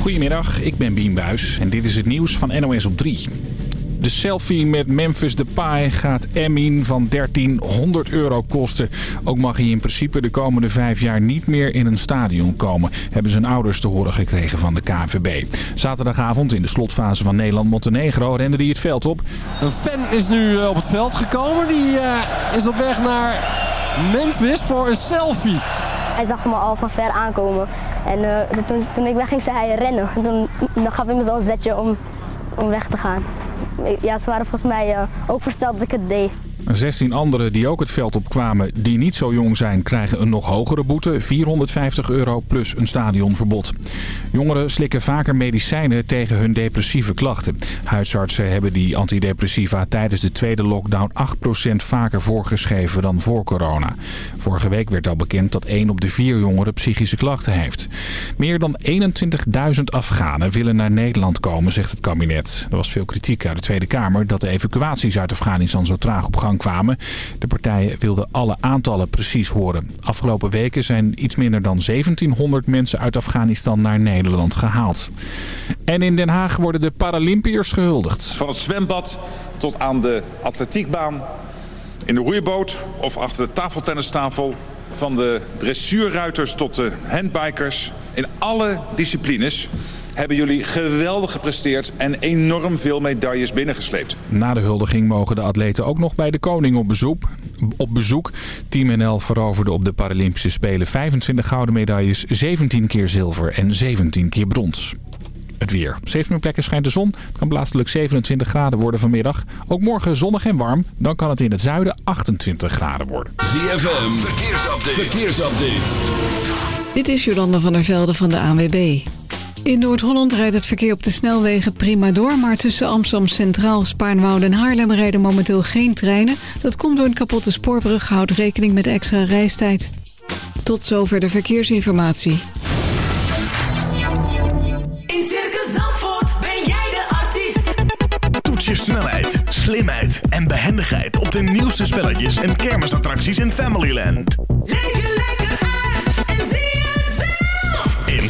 Goedemiddag, ik ben Bien Buis en dit is het nieuws van NOS op 3. De selfie met Memphis Depay gaat Emin van 1300 euro kosten. Ook mag hij in principe de komende vijf jaar niet meer in een stadion komen. Hebben zijn ouders te horen gekregen van de KVB. Zaterdagavond in de slotfase van Nederland-Montenegro rende hij het veld op. Een fan is nu eh, op het veld gekomen. Die uh, is op weg naar Memphis voor een selfie. Hij zag me al van ver aankomen. En uh, toen, toen, ik wegging zei hij rennen. En dan gaf hij me zo'n zetje om, om weg te gaan. Ja, ze waren volgens mij uh, ook versteld dat ik het deed. 16 anderen die ook het veld opkwamen die niet zo jong zijn... krijgen een nog hogere boete, 450 euro plus een stadionverbod. Jongeren slikken vaker medicijnen tegen hun depressieve klachten. Huisartsen hebben die antidepressiva tijdens de tweede lockdown 8% vaker voorgeschreven dan voor corona. Vorige week werd al bekend dat 1 op de 4 jongeren psychische klachten heeft. Meer dan 21.000 Afghanen willen naar Nederland komen, zegt het kabinet. Er was veel kritiek uit de Tweede Kamer dat de evacuaties uit Afghanistan zo traag op gang kwamen. De partijen wilden alle aantallen precies horen. Afgelopen weken zijn iets minder dan 1700 mensen uit Afghanistan naar Nederland gehaald. En in Den Haag worden de Paralympiërs gehuldigd. Van het zwembad tot aan de atletiekbaan, in de roeiboot of achter de tafeltennistafel. Van de dressuurruiters tot de handbikers. In alle disciplines hebben jullie geweldig gepresteerd en enorm veel medailles binnengesleept. Na de huldiging mogen de atleten ook nog bij de koning op bezoek. Op bezoek. Team NL veroverde op de Paralympische Spelen 25 gouden medailles, 17 keer zilver en 17 keer brons. Het weer. Op 17 plekken schijnt de zon. Het kan plaatselijk 27 graden worden vanmiddag. Ook morgen zonnig en warm. Dan kan het in het zuiden 28 graden worden. ZFM. Verkeersupdate. Verkeersupdate. Dit is Jolanda van der Velde van de ANWB. In Noord-Holland rijdt het verkeer op de snelwegen prima door... maar tussen Amsterdam Centraal, Spaarnwoude en Haarlem rijden momenteel geen treinen. Dat komt door een kapotte spoorbrug. Houd rekening met extra reistijd. Tot zover de verkeersinformatie. In Circus Zandvoort ben jij de artiest. Toets je snelheid, slimheid en behendigheid... op de nieuwste spelletjes en kermisattracties in Familyland. Leef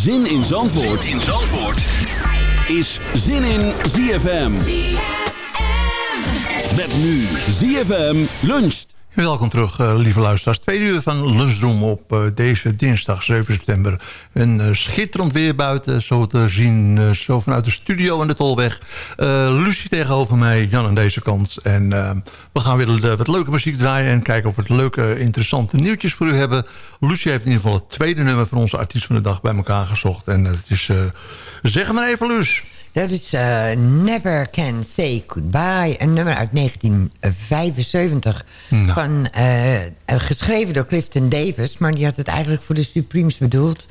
Zin in Zandvoort, zin in Zandvoort. is Zin in ZFM. ZFM. Met nu ZFM luncht. Welkom terug, uh, lieve luisteraars. Tweede uur van Lunchroom op uh, deze dinsdag 7 september. Een uh, schitterend weer buiten, zo te zien, zo vanuit de studio aan de Tolweg. Lucie tegenover mij, Jan aan deze kant. En we gaan weer wat leuke muziek draaien... en kijken of we leuke, interessante nieuwtjes voor u hebben. Lucie heeft in ieder geval het tweede nummer van onze artiest van de dag bij elkaar gezocht. En het is, zeg maar even, Luus. Dat is uh, Never Can Say Goodbye. Een nummer uit 1975. Nou. Van, uh, geschreven door Clifton Davis. Maar die had het eigenlijk voor de Supremes bedoeld.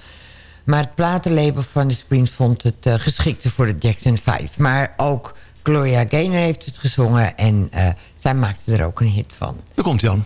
Maar het platenlabel van de Supremes vond het uh, geschikte voor de Jackson 5. Maar ook Gloria Gaynor heeft het gezongen. En zij maakte er ook een hit van. Daar komt Jan.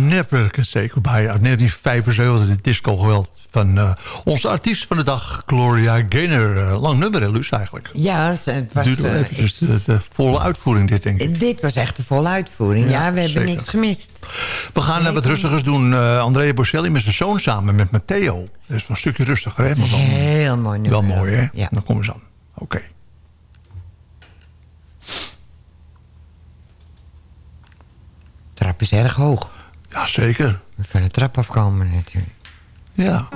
Ja, Can Say Goodbye. Uit 1975, de disco-geweld van uh, onze artiest van de dag, Gloria Gaynor. Uh, lang nummer, hè, Luus, eigenlijk. Ja, het was... Duurde wel even, dus de, de, volle uitvoering dit, denk ik. Dit was echt de volle uitvoering. Ja, ja we hebben niks gemist. We gaan nee, wat rustigers doen. Uh, Andrea Bocelli met zijn zoon samen met Matteo. Dat is een stukje rustiger, hè? Dan, Heel mooi nummer. Wel mooi, hè? Ja. Dan komen ze aan. Oké. Okay. trap is erg hoog. Ja, zeker. Van de trap afkomen natuurlijk. Ja.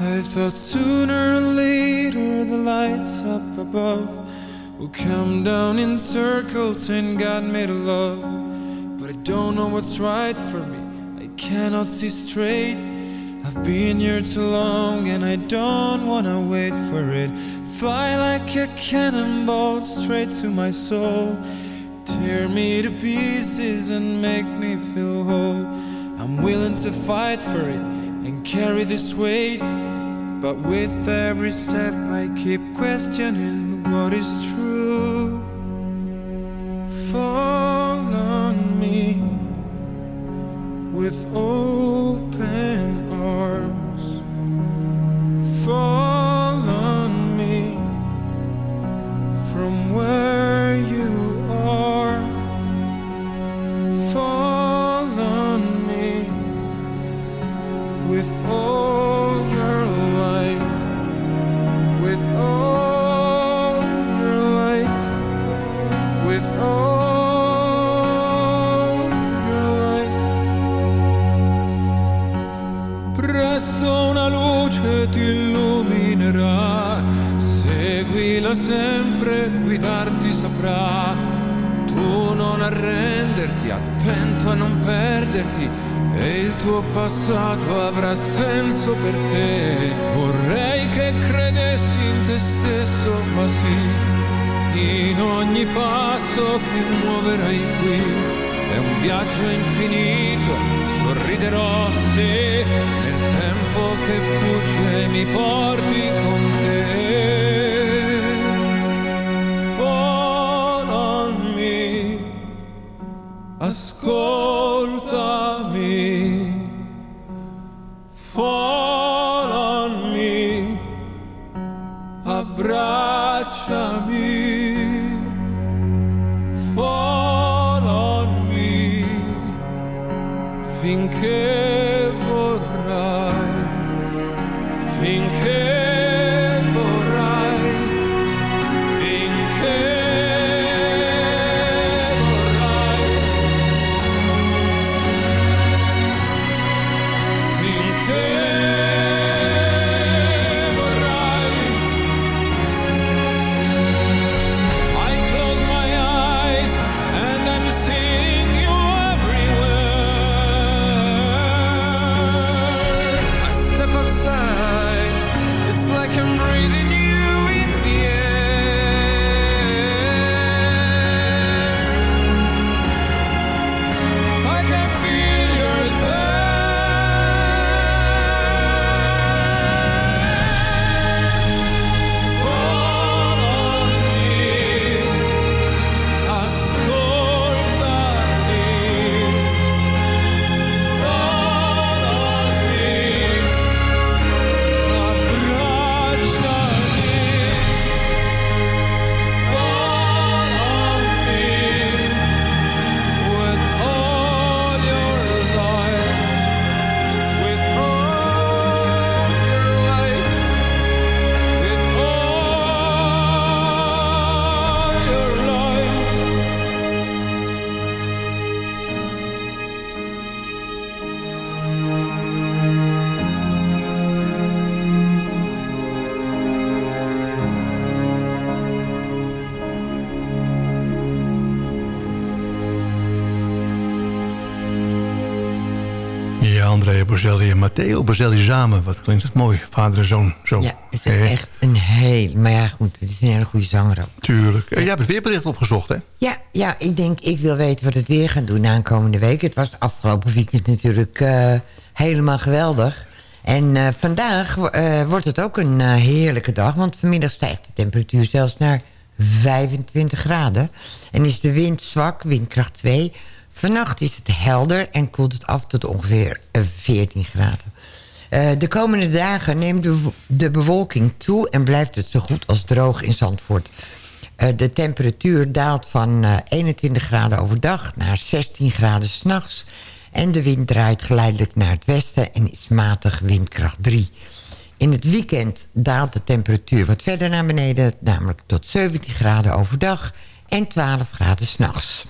I thought sooner or later the lights up above Will come down in circles and God made a love But I don't know what's right for me cannot see straight I've been here too long and I don't wanna wait for it. Fly like a cannonball straight to my soul. Tear me to pieces and make me feel whole. I'm willing to fight for it and carry this weight. But with every step I keep questioning what is true. With open passato avrà senso per te. Vorrei che credessi in te stesso, ma sì, in ogni passo che muoverai qui. È un viaggio infinito, sorriderò se nel tempo che fugge mi porti con te. Fall on me, ascoltami. Andrea Bocelli en Matteo Bocelli samen. Wat klinkt het mooi. Vader en zoon. Zo. Ja, het is echt een heel... Maar ja, goed, het is een hele goede zanger ook. Tuurlijk. En jij hebt het weerbericht opgezocht, hè? Ja, ja, ik denk, ik wil weten wat het weer gaat doen aankomende week. Het was afgelopen weekend natuurlijk eh, helemaal geweldig. En eh, vandaag eh, wordt het ook een heerlijke dag. Want vanmiddag stijgt de temperatuur zelfs naar 25 graden. En is de wind zwak, windkracht 2. Vannacht is het helder en koelt het af tot ongeveer 14 graden. de komende dagen neemt de, bewolking toe... en blijft het zo goed als droog in Zandvoort. de temperatuur daalt van 21 graden overdag naar 16 graden s'nachts... En de wind draait geleidelijk naar het westen en is matig windkracht 3. In het weekend daalt de temperatuur wat verder naar beneden... namelijk tot 17 graden overdag en 12 graden s'nachts.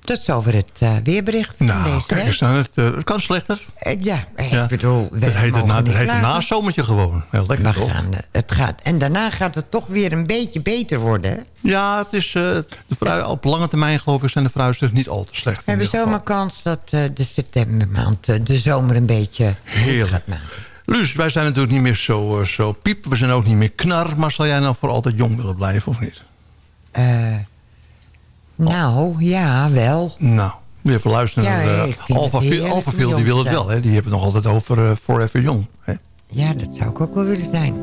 Tot zover het uh, weerbericht nou, deze kijk eens, nou, het, uh, het, kan slechter. Uh, ja, ik bedoel... Het heet het, na, het heet nazomertje gewoon. Heel lekker, we gaan, het gaat, en daarna gaat het toch weer een beetje beter worden. Ja, het is, de op lange termijn geloof ik zijn de vooruitzichten niet al te slecht. We hebben zomaar kans dat de septembermaand de zomer een beetje Heerlijk. gaat maken. Luus, wij zijn natuurlijk niet meer zo, zo piep. We zijn ook niet meer knar. Maar zal jij nou voor altijd jong willen blijven of niet? Eh... Nou, ja, wel. Nou, weer even luisteren ja, naar uh, Alphaville. Die wil het wel, hè? Die hebben het nog altijd over uh, Forever Young. Hè? Ja, dat zou ik ook wel willen zijn.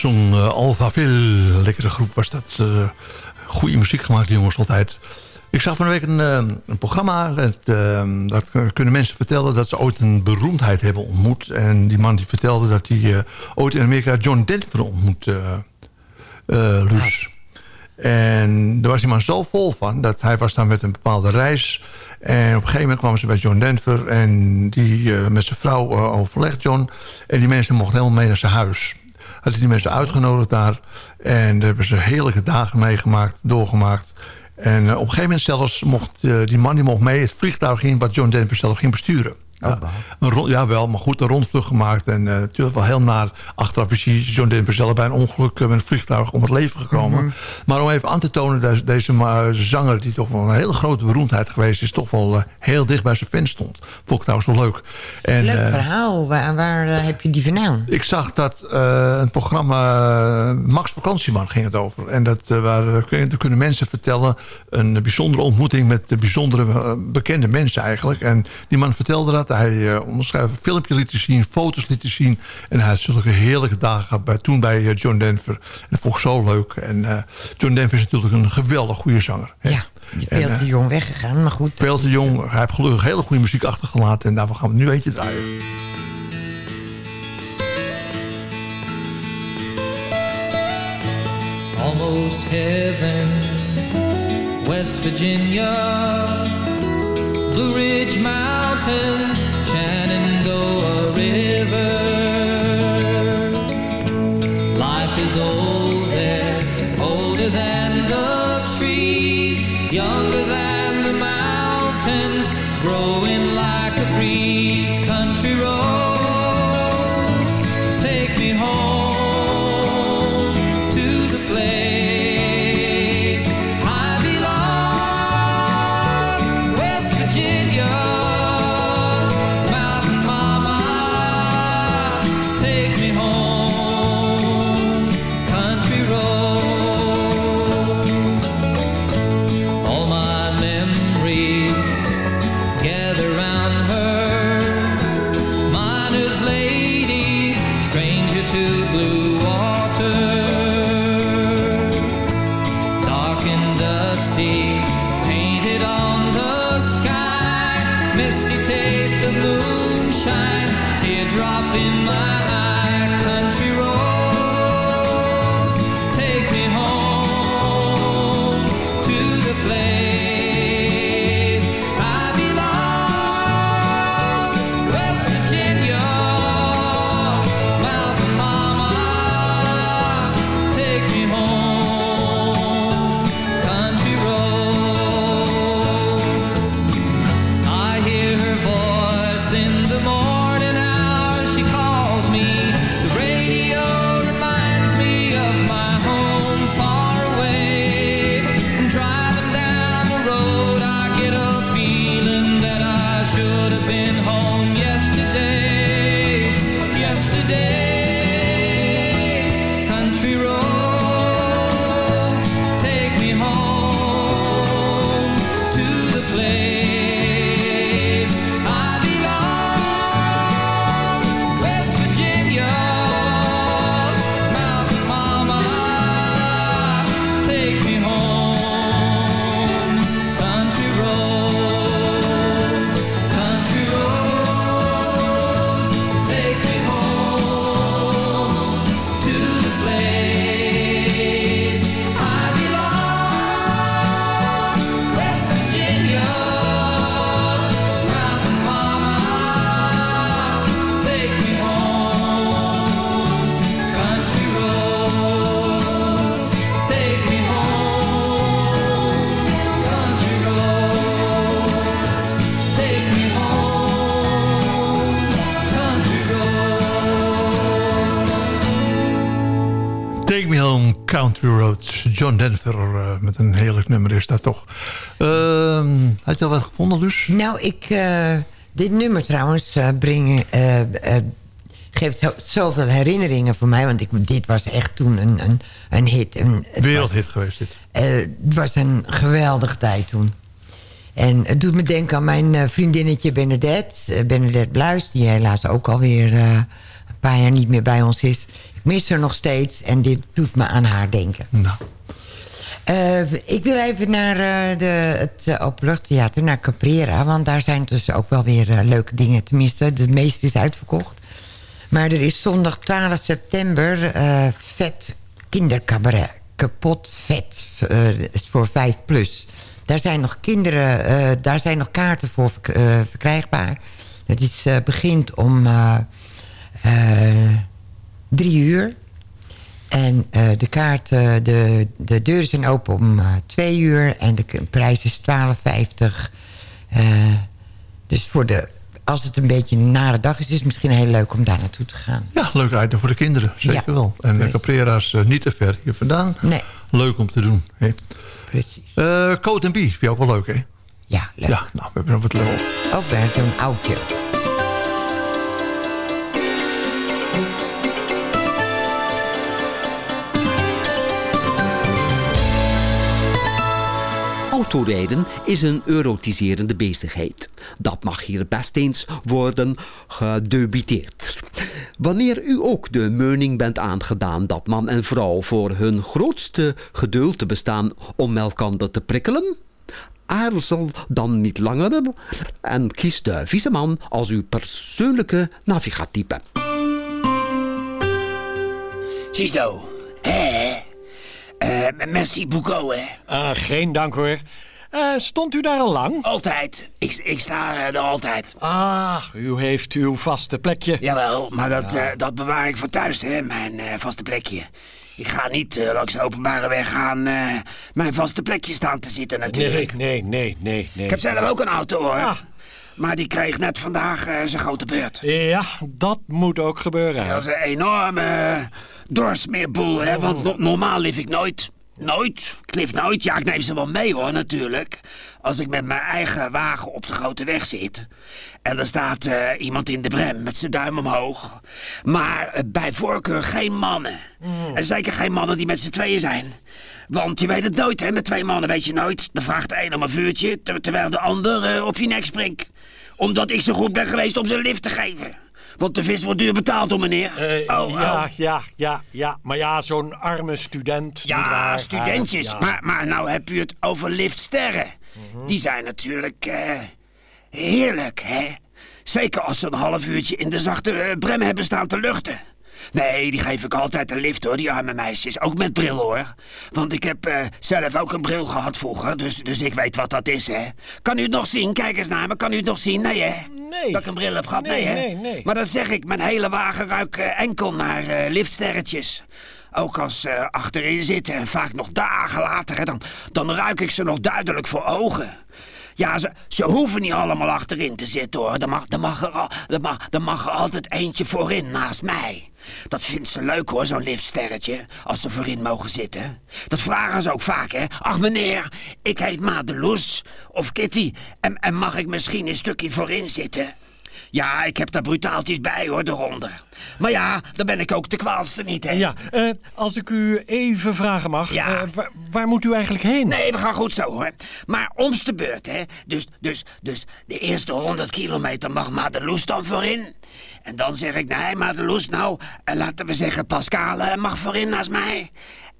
Young zong uh, Alphaville. Lekkere groep was dat. Uh, goede muziek gemaakt, die jongens, altijd. Ik zag van de week een, eh, een programma. Eh, dat kunnen mensen vertellen dat ze ooit een beroemdheid hebben ontmoet. En die man die vertelde dat hij eh, ooit in Amerika John Denver ontmoet. eh eh, Luus. En daar was die man zo vol van. Dat hij was dan met een bepaalde reis. En op een gegeven moment kwamen ze bij John Denver. En die eh, met zijn vrouw eh, overlegd John. En die mensen mochten helemaal mee naar zijn huis. Had die mensen uitgenodigd daar. En hebben ze heerlijke dagen meegemaakt, doorgemaakt. En eh, op een gegeven moment zelfs mocht eh, die man die mocht mee het vliegtuig in... wat John Denver zelf ging besturen. Ja, een rond, ja, wel, maar goed, een rondvlucht gemaakt. En eh, natuurlijk wel heel naar achteraf is hij John Denver zelf bij een ongeluk eh, met een vliegtuig om het leven gekomen. Maar om even aan te tonen dat deze ma- zanger, die toch wel een hele grote beroemdheid geweest is, toch wel eh, heel dicht bij zijn fans stond. Vond ik trouwens wel leuk. En, Leuk eh, verhaal. Waar, waar eh, heb je die vandaan? ik zag dat eh, een programma eh, Max Vakantieman ging het over. En dat, eh, waar, eh, kunnen mensen vertellen... een bijzondere ontmoeting met de bijzondere eh, bekende mensen eigenlijk. En die man vertelde dat. Hij uh, onderschreef een filmpje liet zien, foto's liet zien. En hij had zulke heerlijke dagen gehad bij, toen bij eh, John Denver. En dat vond ik zo leuk. En eh, John Denver is natuurlijk een geweldig goede zanger. hè. Ja, veel te eh, jong weggegaan, maar goed. Veel te jong. Hij heeft gelukkig hele goede muziek achtergelaten. En daarvoor gaan we nu eentje draaien. almost heaven. West Virginia, Blue Ridge Mountains, Shenandoah River. Life is old there, older than the trees, younger John Denver eh, met een heerlijk nummer is dat toch. Ehm, had je al wat gevonden dus? Nou, ik, eh, dit nummer trouwens eh, brengen, geeft zo- zoveel herinneringen voor mij. Want ik, dit was echt toen een, een, een hit. Een, Wereldhit geweest dit. het was een geweldige tijd toen. En het doet me denken aan mijn vriendinnetje Benedette. Benedette Bluis, die helaas ook alweer een paar jaar niet meer bij ons is. Mis haar nog steeds en dit doet me aan haar denken. Nou. Eh, ik wil even naar uh, de, het uh, Openluchttheater, naar Caprera. Want daar zijn dus ook wel weer leuke dingen. Tenminste, de meeste is uitverkocht. Maar er is zondag 12 september vet kindercabaret. Kapot vet. voor 5 plus. Daar zijn nog kinderen, daar zijn nog kaarten voor verkrijgbaar. Het is, begint om drie uur. En uh, de kaarten, de, de deuren zijn open om uh, twee uur en de prijs is 12,50. Uh, dus voor de, als het een beetje een nare dag is, is het misschien heel leuk om daar naartoe te gaan. Ja, leuk item voor de kinderen, zeker ja, wel. En de Caprera is niet te ver hier vandaan. Nee. Leuk om te doen. Hè? Precies. Code B, vind je ook wel leuk, hè? Ja, leuk. Ja, nou, we hebben nog wat leuk. Ook bij zo'n oudje. Autorijden is een erotiserende bezigheid. Dat mag hier best eens worden gedebiteerd. Wanneer u ook de mening bent aangedaan dat man en vrouw voor hun grootste geduld bestaan om elkaar te prikkelen, aarzel dan niet langer en kies de vieze man als uw persoonlijke navigatype. Ziezo, merci beaucoup, hè. Uh, geen dank, hoor. Uh, stond u daar al lang? Altijd. Ik, ik sta er altijd. Ah, u heeft uw vaste plekje. Jawel, maar dat, ja. dat bewaar ik voor thuis, hè, mijn vaste plekje. Ik ga niet langs de openbare weg gaan mijn vaste plekje staan te zitten, natuurlijk. Nee, nee, nee, nee. Ik heb zelf ook een auto, hoor. Ah. Maar die kreeg net vandaag zijn grote beurt. Ja, dat moet ook gebeuren. Dat is een enorme doorsmeerboel, hè? Want no normaal leef ik nooit. Nooit. Ik leef nooit. Ja, ik neem ze wel mee hoor, natuurlijk. Als ik met mijn eigen wagen op de grote weg zit. En er staat uh, iemand in de brem met zijn duim omhoog. Maar uh, bij voorkeur geen mannen. Mm. En zeker geen mannen die met z'n tweeën zijn. Want je weet het nooit, hè? Met twee mannen weet je nooit. Dan vraagt de een om een vuurtje, ter terwijl de ander uh, op je nek springt. Omdat ik zo goed ben geweest om ze een lift te geven. Want de vis wordt duur betaald, hoor, meneer. Uh, oh, ja, oh. ja, ja, ja. Maar ja, zo'n arme student. Ja, studentjes. Ja. Maar, maar nou heb u het over liftsterren. Mm -hmm. Die zijn natuurlijk uh, heerlijk, hè? Zeker als ze een half uurtje in de zachte uh, brem hebben staan te luchten. Nee, die geef ik altijd een lift hoor, die arme meisjes. Ook met bril hoor. Want ik heb uh, zelf ook een bril gehad vroeger, dus, dus ik weet wat dat is hè. Kan u het nog zien? Kijk eens naar me, kan u het nog zien? Nee hè? Nee. Dat ik een bril heb gehad? Nee, nee hè? Nee, nee. Maar dan zeg ik, mijn hele wagen ruikt uh, enkel naar uh, liftsterretjes. Ook als ze achterin zitten en vaak nog dagen later, hè, dan, dan ruik ik ze nog duidelijk voor ogen. Ja, ze, ze hoeven niet allemaal achterin te zitten hoor. Er mag, er, mag er, mag, mag er altijd eentje voorin naast mij. Dat vindt ze leuk hoor, zo'n liftsterretje, als ze voorin mogen zitten. Dat vragen ze ook vaak, hè. Ach meneer, ik heet Madeloes of Kitty en, en mag ik misschien een stukje voorin zitten? Ja, ik heb daar brutaaltjes bij hoor, de ronde. Maar ja, dan ben ik ook de kwaalste niet, hè? Ja, uh, als ik u even vragen mag. Ja. Uh, waar, waar, moet u eigenlijk heen? Nee, we gaan goed zo, hoor. Maar omst de beurt, hè? Dus, dus, dus de eerste 100 kilometer mag Madeloes dan voorin. En dan zeg ik, nee, Madeloes, nou, uh, laten we zeggen, Pascal mag voorin naast mij.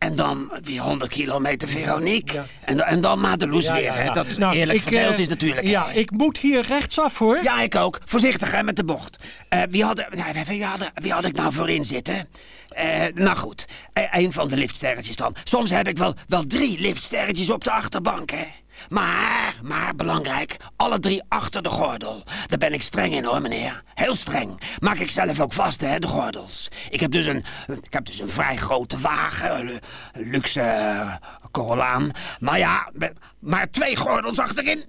En dan weer 100 kilometer Veronique. Ja. En, en dan Madeloes ja, weer, ja, hè? Dat nou, eerlijk ik, verdeeld is natuurlijk. Ja, hè? ik moet hier rechtsaf, hoor. Ja, ik ook. Voorzichtig, hè, met de bocht. Uh, wie, hadden, wie, hadden, wie had ik nou voorin zitten? Uh, nou goed, uh, een van de liftsterretjes dan. Soms heb ik wel, wel drie liftsterretjes op de achterbank, hè? Maar, maar belangrijk, alle drie achter de gordel. Daar ben ik streng in hoor, meneer. Heel streng. Maak ik zelf ook vast, hè, de gordels. Ik heb dus een, ik heb dus een vrij grote wagen, een luxe uh, Corollaan. Maar ja, maar twee gordels achterin.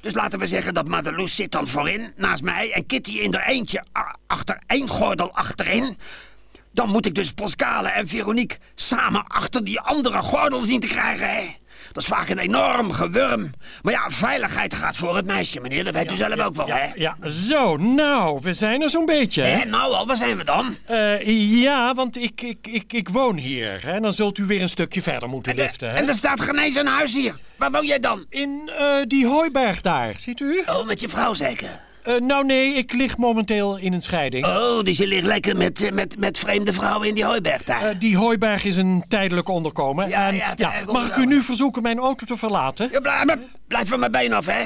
Dus laten we zeggen dat Madeloes zit dan voorin, naast mij... en Kitty in er eentje achter één gordel achterin... Dan moet ik dus Pascale en Veronique samen achter die andere gordel zien te krijgen, hè? Dat is vaak een enorm gewurm. Maar ja, veiligheid gaat voor het meisje, meneer. Dat weet ja, u zelf ja, ook wel, ja, hè? Ja, zo. Nou, we zijn er zo'n beetje, hè? Eh, nou al, waar zijn we dan? Uh, ja, want ik, ik, ik, ik woon hier. Hè? Dan zult u weer een stukje verder moeten en liften, hè? En er staat genees een huis hier. Waar woon jij dan? In uh, die hooiberg daar, ziet u? Oh, met je vrouw zeker? Eh, nou nee, ik lig momenteel in een scheiding. Oh, dus je ligt lekker met, eh, met, met vreemde vrouwen in die hooiberg daar. Eh, die hooiberg is een tijdelijk onderkomen. Ja, en, ja, tijdelijk mag ik u nu verzoeken mijn auto te verlaten? Ja, blijf, blijf van mijn been af, hè.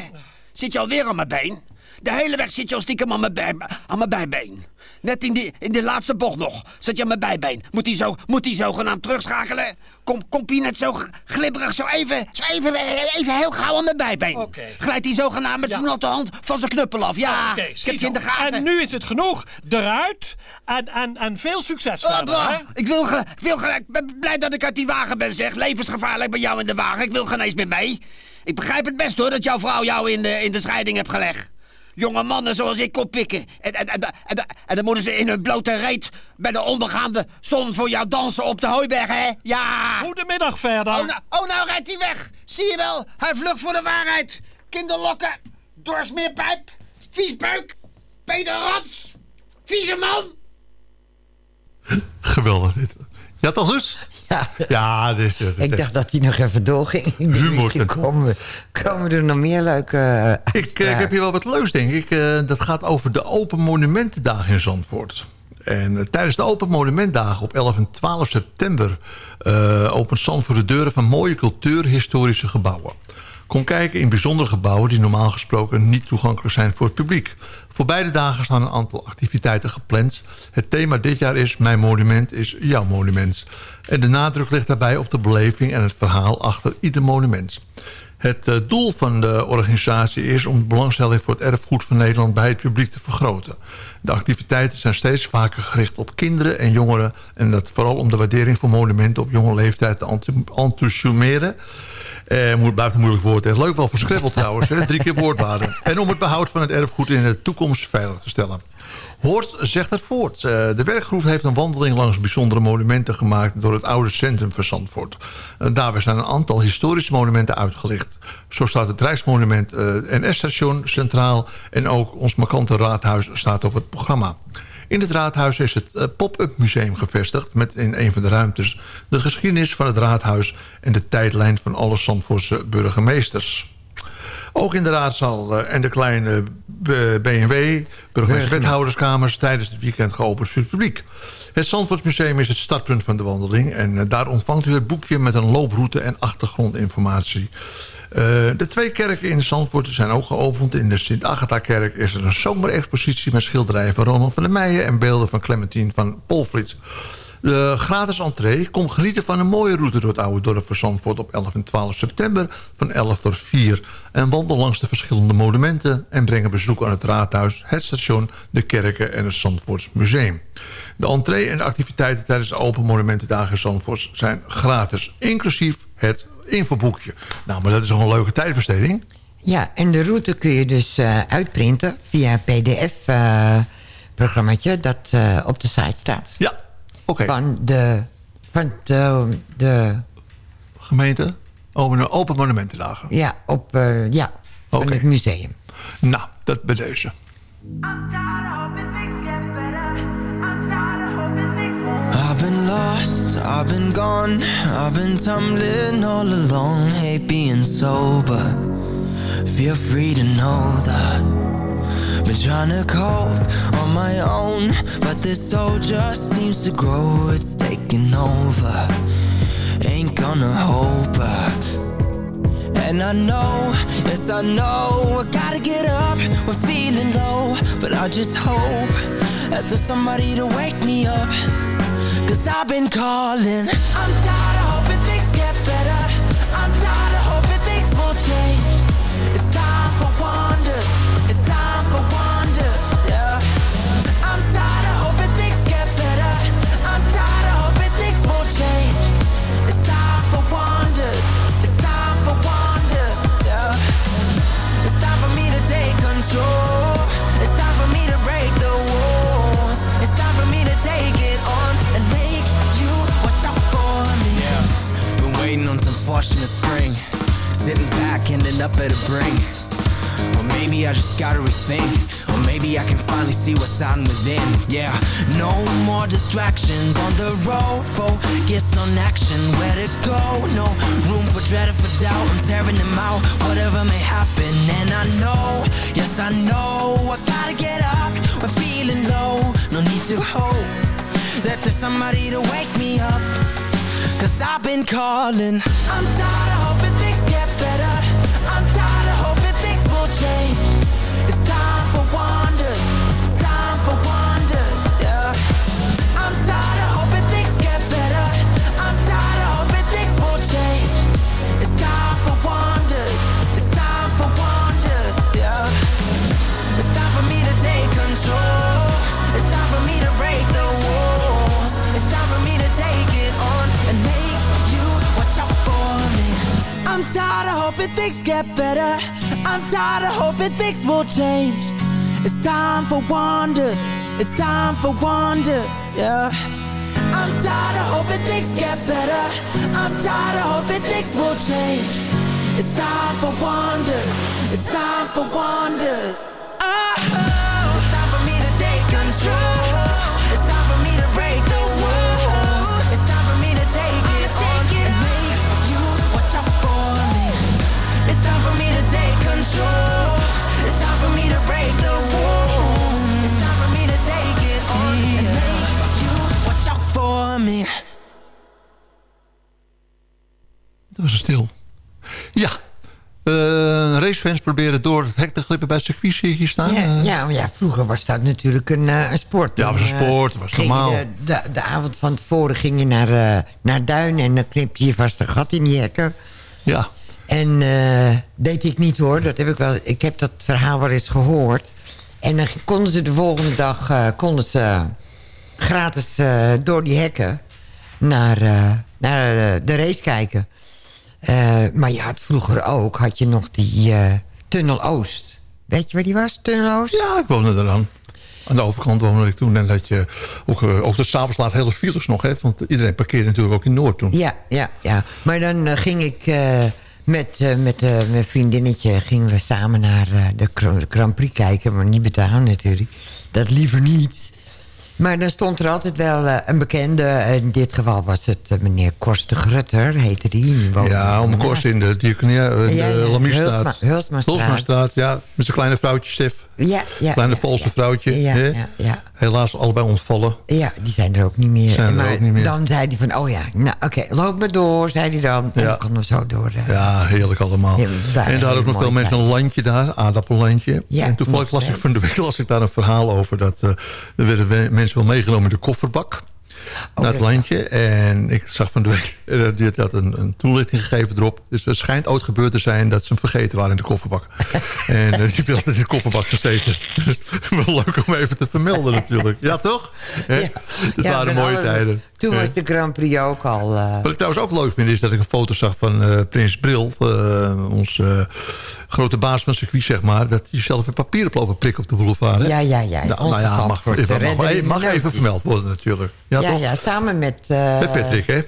Zit je alweer aan mijn been? De hele weg zit je al stiekem aan mijn, bij, aan mijn bijbeen. Net in die, in de laatste bocht nog zit je aan mijn bijbeen. Moet hij zo, moet hij zogenaamd terugschakelen? Kom, komt hij net zo glibberig, zo even, zo even, even heel gauw aan mijn bijbeen. Oké. Glijdt hij zogenaamd met zijn natte hand van zijn knuppel af. Ja, ik heb je in de gaten. En nu is het genoeg. Eruit. En, en, en veel succes Oh, verder, hè? ik wil, ik wil gelijk. Ik ben blij dat ik uit die wagen ben, zeg. Levensgevaarlijk bij jou in de wagen. Ik wil geen eens meer mee. Ik begrijp het best hoor dat jouw vrouw jou in de, in de scheiding hebt gelegd. Jonge mannen zoals ik oppikken. En, en, en, en, en dan moeten ze in hun blote reet bij de ondergaande zon voor jou dansen op de hooiberg, hè? Ja! Goedemiddag verder. Oh, nou, oh, nou rijdt hij weg. Zie je wel? Hij vlucht voor de waarheid. Kinderlokken, doorsmeerpijp, viesbuik, Peter Rats, vieze man. Geweldig dit. Ja, toch dus? Ja, Ja, dit ik dacht dat hij nog even doorging. Humor. komen, komen er nog meer leuke... eh, Ik, eh, ik heb hier wel wat leuks, denk ik. Eh, dat gaat over de Open Monumentendagen in Zandvoort. En tijdens de Open Monumentdagen op 11 en 12 september... opent Zandvoort de deuren van mooie cultuurhistorische gebouwen. Kom kijken in bijzondere gebouwen die normaal gesproken niet toegankelijk zijn voor het publiek. Voor beide dagen staan een aantal activiteiten gepland. Het thema dit jaar is Mijn monument is jouw monument. En de nadruk ligt daarbij op de beleving en het verhaal achter ieder monument. Het eh, doel van de organisatie is om de belangstelling voor het erfgoed van Nederland bij het publiek te vergroten. De activiteiten zijn steeds vaker gericht op kinderen en jongeren en dat vooral om de waardering voor monumenten op jonge leeftijd te enth- enthousiasmeren. Eh, blijft een moeilijk woord. Leuk wel voor Scrabble trouwens. Hè? Drie keer woordwaarde. En om het behoud van het erfgoed in de toekomst veilig te stellen. Hoort zegt het voort. Eh, de werkgroep heeft een wandeling langs bijzondere monumenten gemaakt... door het oude centrum van Zandvoort. Eh, daarbij zijn een aantal historische monumenten uitgelicht. Zo staat het Rijksmonument eh, NS-station centraal... en ook ons markante raadhuis staat op het programma. In het raadhuis is het eh, pop-up museum gevestigd... met in een van de ruimtes de geschiedenis van het raadhuis... en de tijdlijn van alle Zandvoortse burgemeesters. Ook in de raadzaal eh, en de kleine B- BMW, burgemeester-wethouderskamers... tijdens het weekend geopend voor het publiek. Het Zandvoortsmuseum is het startpunt van de wandeling... en eh, daar ontvangt u het boekje met een looproute en achtergrondinformatie. Eh, de twee kerken in Zandvoort zijn ook geopend. In de Sint-Agatha-kerk is er een zomerexpositie... met schilderijen van Ronald van der Meijen... en beelden van Clementine van Polvliet. De gratis entree. Kom genieten van een mooie route door het oude dorp van Zandvoort... op 11 en 12 september van 11 tot 4. En wandel langs de verschillende monumenten... en breng een bezoek aan het raadhuis, het station, de kerken en het Zandvoorts Museum. De entree en de activiteiten tijdens de Open Monumentendagen in Zandvoort... zijn gratis, inclusief het infoboekje. Nou, maar dat is toch een leuke tijdbesteding? Ja, en de route kun je dus eh, uitprinten via een pdf-programmaatje... dat eh, op de site staat. Ja, oké. Van de... Van de, de Gemeente? Open, open Monumentendagen. ja, op, eh, ja, van Oké. het museum. Nou, dat bij deze. I've been gone, I've been tumbling all along. Hate being sober, feel free to know that. Been trying to cope on my own, but this soul just seems to grow. It's taking over, ain't gonna hold back. And I know, yes I know I gotta get up, we're feeling low But I just hope that there's somebody to wake me up I've been calling. I'm tired of hoping things get better. I'm tired of hoping things will change A brink. Or maybe I just gotta rethink. Or maybe I can finally see what's on within. Yeah, no more distractions on the road. Focus on action, where to go. No room for dread or for doubt. I'm tearing them out, whatever may happen. And I know, yes, I know, I gotta get up. I'm feeling low, no need to hope that there's somebody to wake me up. Cause I've been calling. I'm tired of hoping things get better. I'm tired of hoping things will change. Things get better. I'm tired of hoping things will change. It's time for wonder. It's time for wonder. Yeah. I'm tired of hoping things get better. I'm tired of hoping things will change. It's time for wonder. It's time for wonder. Was stil. Ja. Eh, racefans proberen door het hek te glippen bij het circuit, zie hier staan. Ja, Eh, ja, maar ja, vroeger was dat natuurlijk een, eh, een sport. Ja, het was een sport, was normaal. De, de, de avond van tevoren ging je naar, naar Duin en dan knipte je vast een gat in die hekken. Ja. En deed ik niet hoor, dat heb ik wel. Ik heb dat verhaal wel eens gehoord. En dan konden ze de volgende dag konden ze gratis door die hekken naar, naar de race kijken. Eh, maar je had vroeger ook, had je nog die eh, Tunnel Oost. Weet je waar die was, Tunnel Oost? Ja, ik woonde er dan. Aan de overkant woonde ik toen. En dat je ook, eh, ook de s'avonds laat hele files nog. Hè, want iedereen parkeerde natuurlijk ook in Noord toen. Ja, ja, ja. Maar dan ging ik met, met mijn vriendinnetje... gingen we samen naar de Gr- Grand Prix kijken. Maar niet betalen natuurlijk. Dat liever niet. Maar dan stond er altijd wel eh, een bekende. In dit geval was het eh, meneer Korst de Grutter, heette die. die Ja, om in kort in de in Ja, de ja, Lamierstraat. Hulsma- Hulsmastraat. Hulsmastraat, ja. Met zijn kleine vrouwtje, Stef. Ja, ja. Kleine Poolse vrouwtje. Ja, hè? ja, ja. Helaas allebei ontvallen. Ja, die zijn er ook niet meer. Zijn er ook niet meer. dan zei hij van, oh ja, nou oké, loop maar door, zei hij dan. En Ja. dan konden we zo door. eh, Ja, heerlijk allemaal. En daar ook nog veel mensen een landje daar, aardappellandje. Ja, en toevallig las ik van de week las ik daar een verhaal over. Dat eh, er werden we- mensen wel meegenomen in de kofferbak. naar het landje. En ik zag van de week, eh, die had een, een toelichting gegeven erop. Dus het schijnt ooit gebeurd te zijn dat ze hem vergeten waren in de kofferbak. en eh, die altijd in de kofferbak gezeten. Dus wel leuk om even te vermelden natuurlijk. Ja, toch? Hè? dat Ja, waren mooie tijden. Toen was de Grand Prix ook al... eh, Wat ik trouwens ook leuk vind is dat ik een foto zag van eh, Prins Bril. ons eh, grote baas van het circuit, zeg maar. Dat hij zelf een papier op lopen prikken op de boulevard. hè? Ja, ja, ja. Nou, Onze nou ja, mag, mag, even vermeld worden natuurlijk. Ja, ja, ja, samen met... Met Patrick, hè?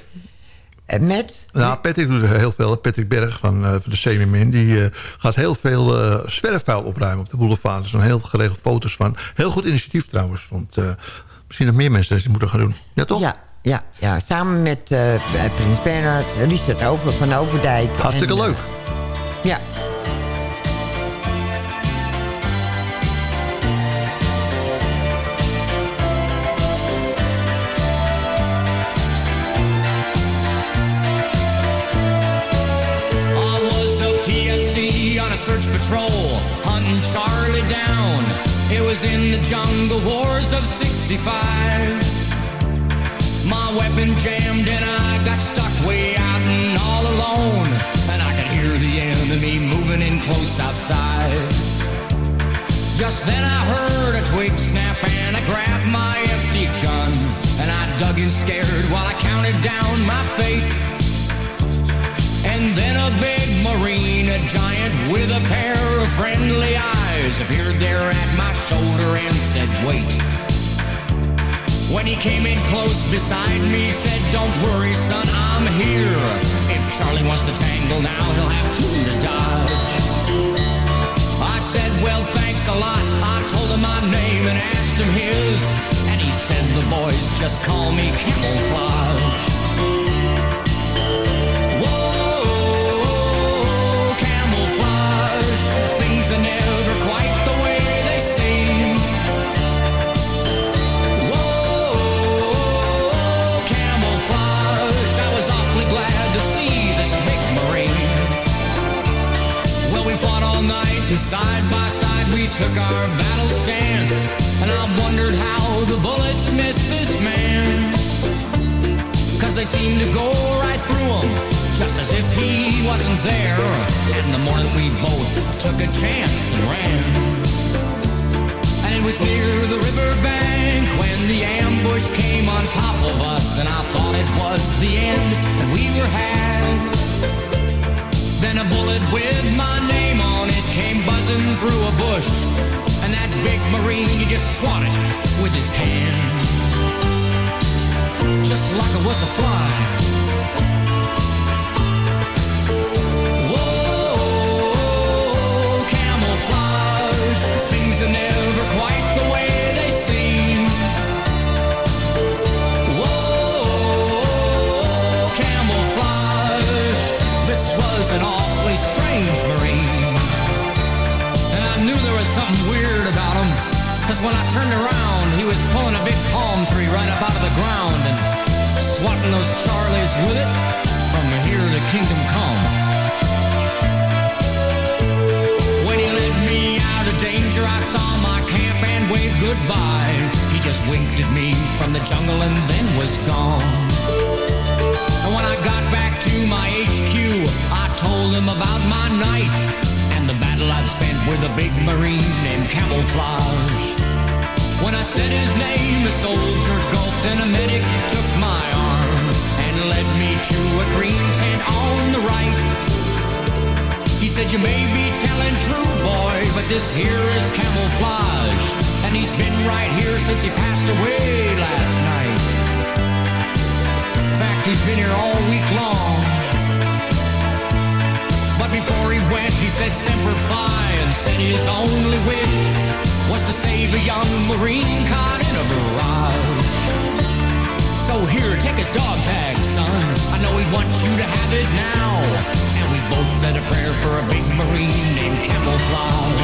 met? Nou, Patrick doet heel veel. Patrick Berg van, eh, van de Semimin. Die eh, gaat heel veel eh zwerfvuil opruimen op de boulevard. Er zijn heel geregeld foto's van. Heel goed initiatief trouwens. Want misschien nog meer mensen die moeten gaan doen. Ja, toch? Ja, ja, ja, samen met eh, Prins Bernhard, Richard Over van Overdijk. Hartstikke en, eh, leuk. Ja. I was a TFC on a search patrol, hunting Charlie down. It was in the jungle wars of 65. My weapon jammed and I got stuck way out and all alone. And I could hear the enemy moving in close outside. Just then I heard a twig snap and I grabbed my empty gun. And I dug in scared while I counted down my fate. And then a big marine, a giant with a pair of friendly eyes, appeared there at my shoulder and said, wait. When he came in close beside me, said, don't worry, son, I'm here. If Charlie wants to tangle now, he'll have two to dodge. I said, well, thanks a lot. I told him my name and asked him his, and he said the boys just call me camouflage. Side by side we took our battle stance. And I wondered how the bullets missed this man. Cause they seemed to go right through him, just as if he wasn't there. And the morning we both took a chance and ran. And it was near the riverbank when the ambush came on top of us. And I thought it was the end, and we were had. Then a bullet with my name on it came buzzing through a bush. And that big marine, he just swatted with his hand. Just like it was a fly. Camouflage. When I said his name, a soldier gulped and a medic took my arm and led me to a green tent on the right. He said, you may be telling true, boy, but this here is camouflage. And he's been right here since he passed away last night. In fact, he's been here all week long. He said Semper Fi and said his only wish was to save a young Marine caught in a barrage. So here, take his dog tag, son. I know he wants you to have it now. And we both said a prayer for a big Marine named Camouflage.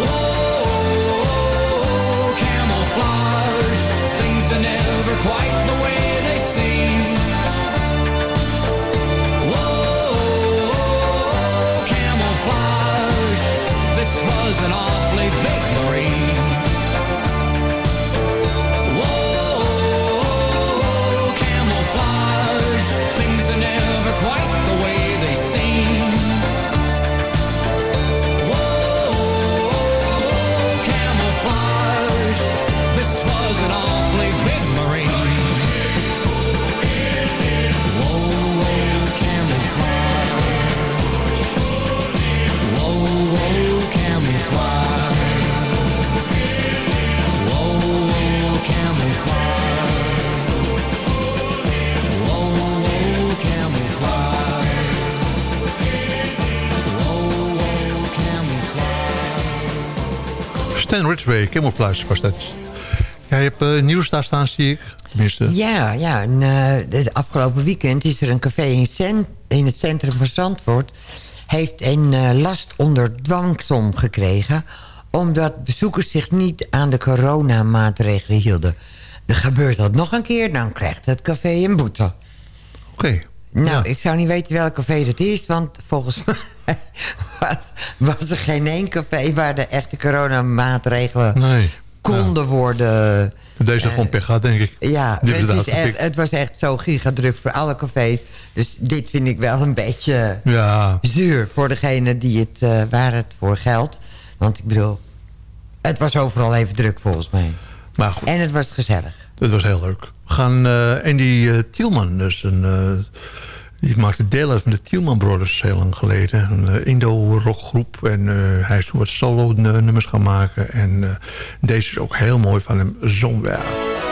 Whoa, Stan Ridgway, Camouflage was dat. Jij hebt eh, nieuws daar staan, zie ik. Tenminste. Ja, ja en, eh, het afgelopen weekend is er een café in, Cent, in het centrum van Zandvoort... heeft een eh, last onder dwangsom gekregen... omdat bezoekers zich niet aan de coronamaatregelen hielden. Gebeurt dat nog een keer, dan krijgt het café een boete. Oké. Nou, ik zou niet weten welk café het is... want volgens mij was, er geen één café... waar de echte coronamaatregelen Nee. konden worden... Deze gewoon pech gehad, denk ik. Ja, het, het is echt, uitgepikt. het was echt zo gigadruk voor alle cafés. Dus dit vind ik wel een beetje Ja. zuur voor degene die het, eh, waar het voor geldt. Want ik bedoel, het was overal even druk volgens mij. Maar goed. En het was gezellig. Dat was heel leuk. We gaan eh Andy eh, Tielman, dus een, eh, die maakte deel uit van de Tielman Brothers heel lang geleden. Een eh, Indo-rockgroep. En eh, hij is toen wat solo-nummers gaan maken. En eh, deze is ook heel mooi van hem, Somewhere.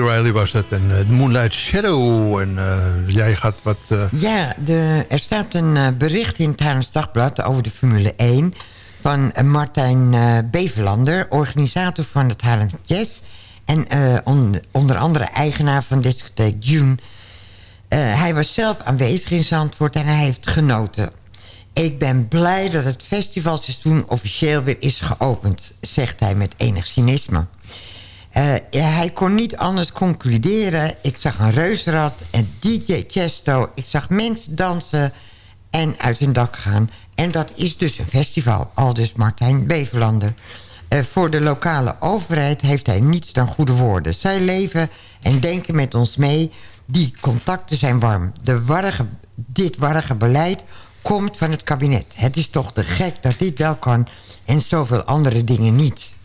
Riley was het. En uh, Moonlight Shadow. En uh, jij gaat wat... Uh... Ja, er staat een bericht in het Haarlems Dagblad over de Formule 1... van Martijn Beverlander, organisator van het Haarlem Jazz... en on, onder andere eigenaar van discotheek June... hij was zelf aanwezig in Zandvoort en hij heeft genoten. Ik ben blij dat het festivalseizoen officieel weer is geopend... zegt hij met enig cynisme. Uh, ja, hij kon niet anders concluderen. Ik zag een reusrad en DJ Chesto. Ik zag mensen dansen en uit hun dak gaan. En dat is dus een festival, al dus Martijn Beverlander. Uh, voor de lokale overheid heeft hij niets dan goede woorden. Zij leven en denken met ons mee. Die contacten zijn warm. De dit warrige beleid komt van het kabinet. Het is toch te gek dat dit wel kan en zoveel andere dingen niet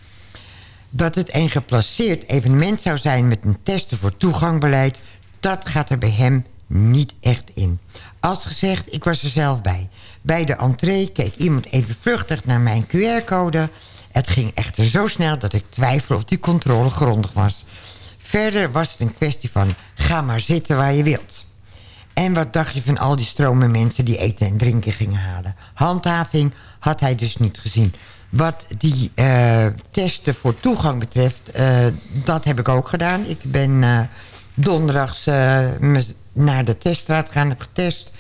dat het een geplaceerd evenement zou zijn... met een testen voor toegangbeleid... dat gaat er bij hem niet echt in. Als gezegd, ik was er zelf bij. Bij de entree keek iemand even vluchtig naar mijn QR-code. Het ging echter zo snel dat ik twijfel of die controle grondig was. Verder was het een kwestie van... ga maar zitten waar je wilt. En wat dacht je van al die stromen mensen die eten en drinken gingen halen? Handhaving had hij dus niet gezien. Wat die uh, testen voor toegang betreft, uh, dat heb ik ook gedaan. Ik ben uh, donderdags naar de teststraat gaan, heb getest.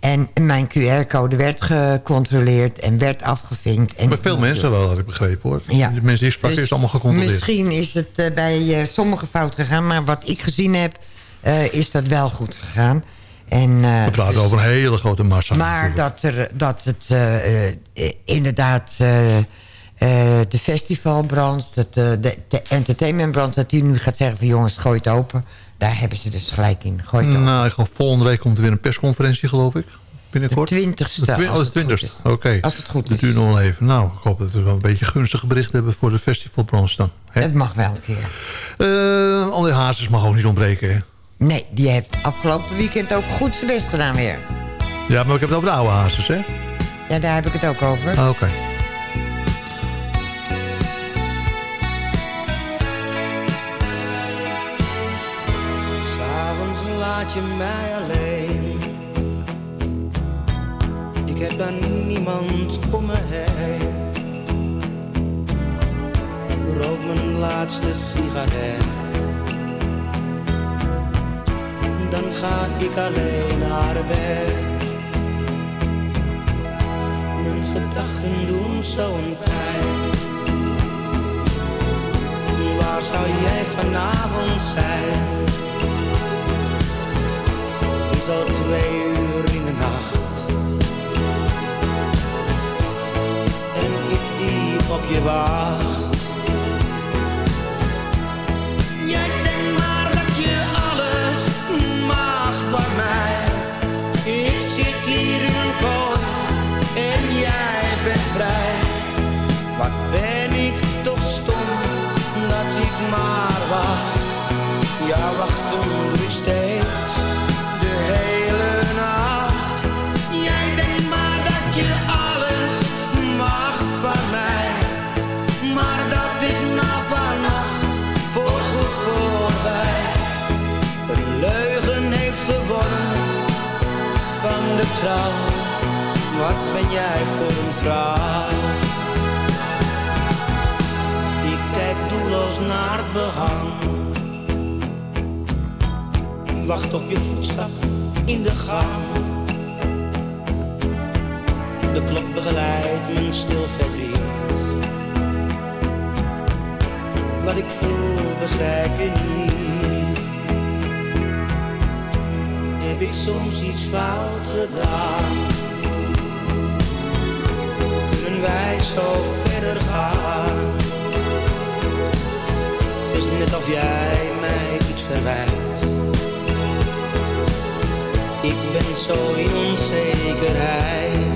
En mijn QR-code werd gecontroleerd en werd afgevinkt. En Bij veel mensen wel, had ik begrepen hoor. Ja. De mensen die sprak dus is allemaal gecontroleerd. Misschien is het bij sommigen fout gegaan, maar wat ik gezien heb, is dat wel goed gegaan. En, We praten over een hele grote massa. Maar dat, er, dat het inderdaad uh, de festivalbrand, dat, de, de entertainmentbrand... dat die nu gaat zeggen van jongens, gooi het open. Daar hebben ze dus gelijk in. Gooi het nou, ik volgende week komt er weer een persconferentie, geloof ik. Binnenkort. De twintigste. De, oh, de twintigste, oké. Okay. Als het goed is. Dat duurt nog wel even. Nou, ik hoop dat we wel een beetje gunstige berichten hebben... voor de festivalbrand dan. Hè? Het mag wel een keer. Uh, André Hazes mag ook niet ontbreken, hè? Nee, die heeft afgelopen weekend ook goed zijn best gedaan weer. Ja, maar ik heb het over de oude Hazes, hè? Ja, daar heb ik het ook over. Ah, oké. Okay. laat je mij alleen. Ik heb dan niemand om me heen. Rook mijn laatste sigaret. Dan ga ik alleen naar bed. Mijn gedachten doen zo'n pijn. Waar zou jij vanavond zijn? is al twee uur in de nacht. En ik die op je wacht. Jij voor een vrouw? Ik kijk doelloos naar behang. Wacht op je voetstappen in de gang. De klok begeleidt mijn stil verdriet. Wat ik voel begrijp je niet. Heb ik soms iets fout gedaan? Wij zo verder gaan? Het is net of jij mij iets verwijt ik ben zo in onzekerheid.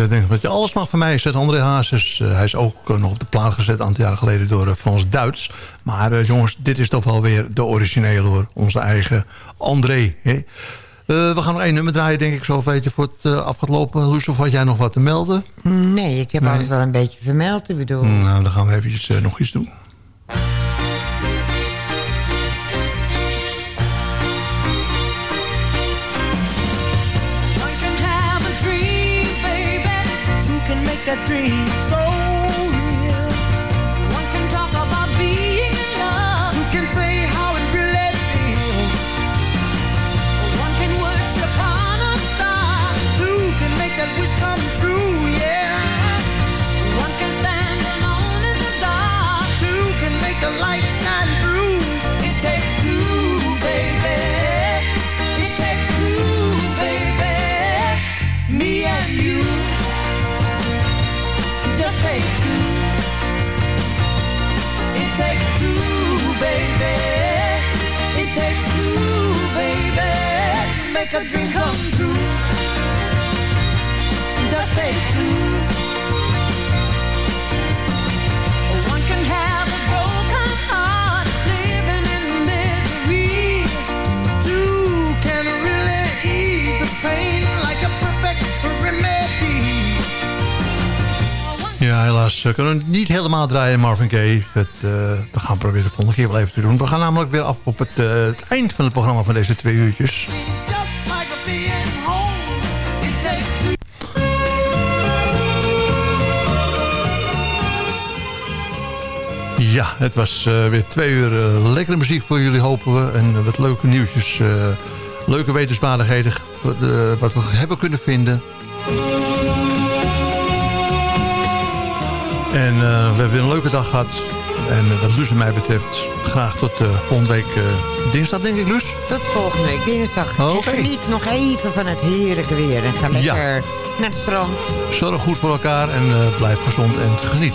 Ja, denk ik dat je alles mag van mij, zegt André Hazes. Uh, hij is ook uh, nog op de plaat gezet aantal jaar geleden door uh, Frans Duits. Maar jongens, dit is toch wel weer de originele hoor. Onze eigen André. Hè? we gaan nog één nummer draaien, denk ik, zo weet je, voor het af gaat lopen. Loes, of had jij nog wat te melden? Nee, ik heb nee. alles wel een beetje vermeld, ik bedoel. Nou, dan gaan we eventjes nog iets doen. me. Make a dream come true. Just take two. One can have a living in can really ease the pain like a perfect. Ja, helaas uh, kunnen we niet helemaal draaien Marvin Gaye. Het, uh, dat gaan we proberen de volgende keer wel even te doen. We gaan namelijk weer af op het, uh, het eind van het programma van deze twee uurtjes. Ja, het was weer twee uur lekkere muziek voor jullie, hopen we. En wat leuke nieuwtjes, leuke wetenswaardigheden, wat we hebben kunnen vinden. En we hebben weer een leuke dag gehad. En wat Luus en mij betreft, graag tot volgende week dinsdag, denk ik, Luus? Tot volgende week dinsdag. Oh, geniet nog even van het heerlijke weer. En ga lekker Ja. naar het strand. Zorg goed voor elkaar en blijf gezond en geniet.